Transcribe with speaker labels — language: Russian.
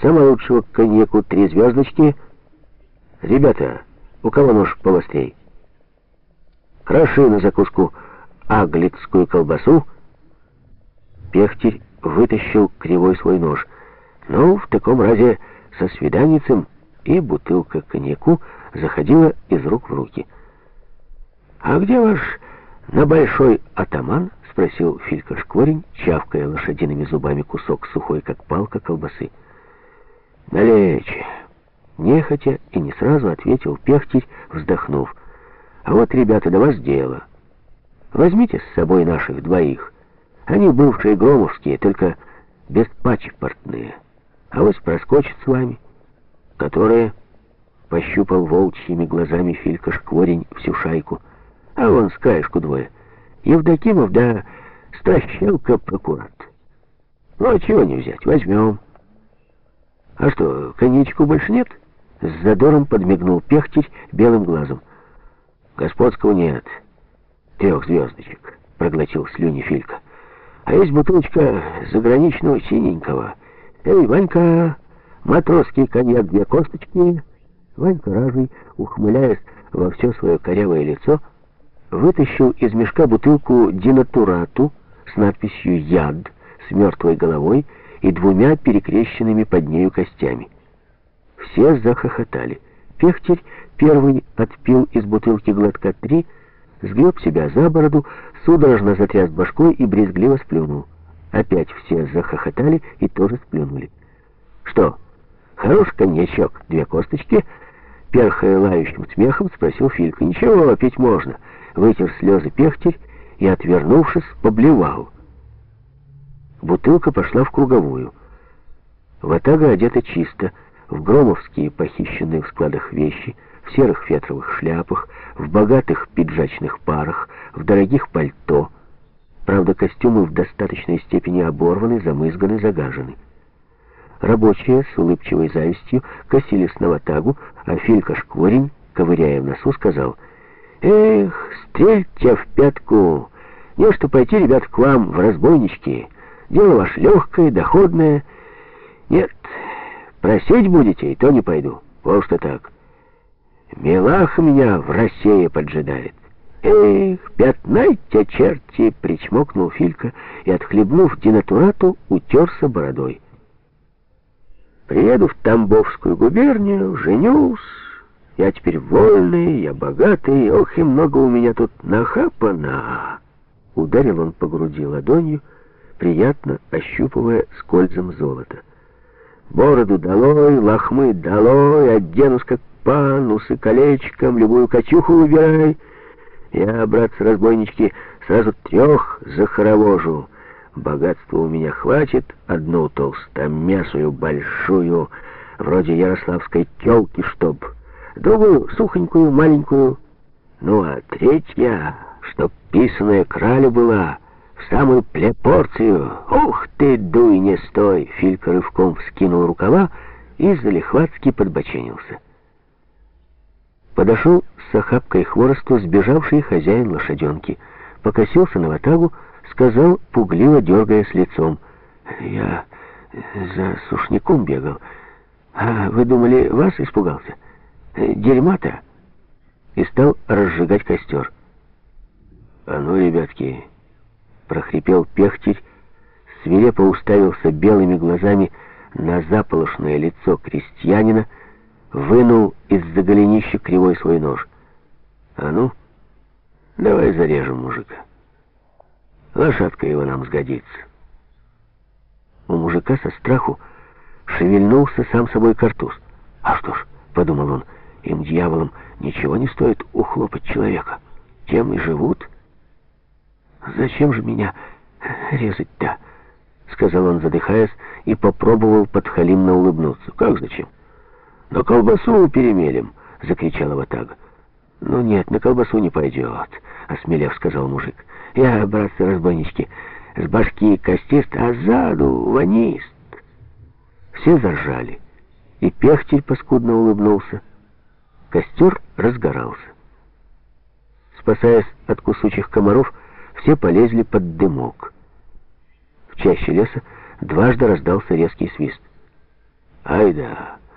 Speaker 1: Самого лучшего коньяку три звездочки. Ребята, у кого нож повострей? Хороши на закуску аглицкую колбасу. Пехтерь вытащил кривой свой нож. Ну, в таком разе со свиданицем и бутылка коньяку заходила из рук в руки. «А где ваш на большой атаман?» — спросил Филька Шкворень, чавкая лошадиными зубами кусок сухой, как палка, колбасы. «Налече!» Нехотя и не сразу ответил Пехтерь, вздохнув. «А вот, ребята, до вас дело. Возьмите с собой наших двоих. Они бывшие громовские, только беспачпортные. А вот проскочат с вами, которые...» Пощупал волчьими глазами Филька Шкворень всю шайку. «А вон с краешку двое. Евдокимов да Стращелка прокурат. Ну, а чего не взять? Возьмем». «А что, коньячку больше нет?» С задором подмигнул Пехтель белым глазом. «Господского нет. Трех звездочек», — проглотил слюни Филька. «А есть бутылочка заграничного синенького. Эй, Ванька, матросский коньяк, две косточки». Ванька Ражий, ухмыляясь во все свое корявое лицо, вытащил из мешка бутылку динатурату с надписью «Яд» с мертвой головой и двумя перекрещенными под нею костями. Все захохотали. Пехтерь первый отпил из бутылки глотка три, сгреб себя за бороду, судорожно затряс башкой и брезгливо сплюнул. Опять все захохотали и тоже сплюнули. «Что, хорош коньячок, две косточки?» Перхая лающим смехом, спросил Филька. «Ничего, пить можно». Вытер слезы Пехтерь и, отвернувшись, поблевал. Бутылка пошла в круговую. Ватага одета чисто, в громовские похищенные в складах вещи, в серых фетровых шляпах, в богатых пиджачных парах, в дорогих пальто. Правда, костюмы в достаточной степени оборваны, замызганы, загажены. Рабочие с улыбчивой завистью косились на ватагу, а Филька Шкворень, ковыряя в носу, сказал, «Эх, стрельте в пятку! Не что пойти, ребят, к вам в разбойнички!» Дело ваше легкое, доходное. Нет, просить будете, и то не пойду. Вот что так. Милаха меня в России поджидает. Эх, пятнайте, черти, причмокнул Филька и, отхлебнув динатурату, утерся бородой. Приеду в Тамбовскую губернию, женюсь. Я теперь вольный, я богатый, ох, и много у меня тут нахапано. Ударил он по груди ладонью, приятно ощупывая скользом золота. Бороду долой, лохмы долой, оденусь как пан, усы колечком, любую кочуху выбирай. Я, братцы-разбойнички, сразу трех захоровожу. Богатства у меня хватит, одну толстомясую большую, вроде ярославской тёлки, чтоб, другую сухонькую, маленькую, ну а третья, чтоб писаная кралю была — в самую плепорцию. Ух ты, дуй, не стой!» Филька рывком вскинул рукава и залихватски подбоченился. Подошел с охапкой хворосту сбежавший хозяин лошаденки, покосился на ватагу, сказал, пугливо дергая с лицом, «Я за сушняком бегал. А вы думали, вас испугался? Дерьма-то!» И стал разжигать костер. «А ну, ребятки!» Прохрипел Пехтерь, свирепо уставился белыми глазами на заполошное лицо крестьянина, вынул из-за голенища кривой свой нож. «А ну, давай зарежем мужика. Лошадка его нам сгодится». У мужика со страху шевельнулся сам собой картуз. «А что ж», — подумал он, — «им, дьяволам, ничего не стоит ухлопать человека. Тем и живут». «Зачем же меня резать-то?» — сказал он, задыхаясь, и попробовал подхалимно улыбнуться. «Как зачем?» «На колбасу перемелем!» — закричала Ватага. «Ну нет, на колбасу не пойдет», — осмелев сказал мужик. «Я, братцы-разбойнички, с башки костист, а сзаду ванист». Все заржали, и Пехтель паскудно улыбнулся. Костер разгорался. Спасаясь от кусучих комаров, все полезли под дымок. В чаще леса дважды раздался резкий свист. «А Ай да.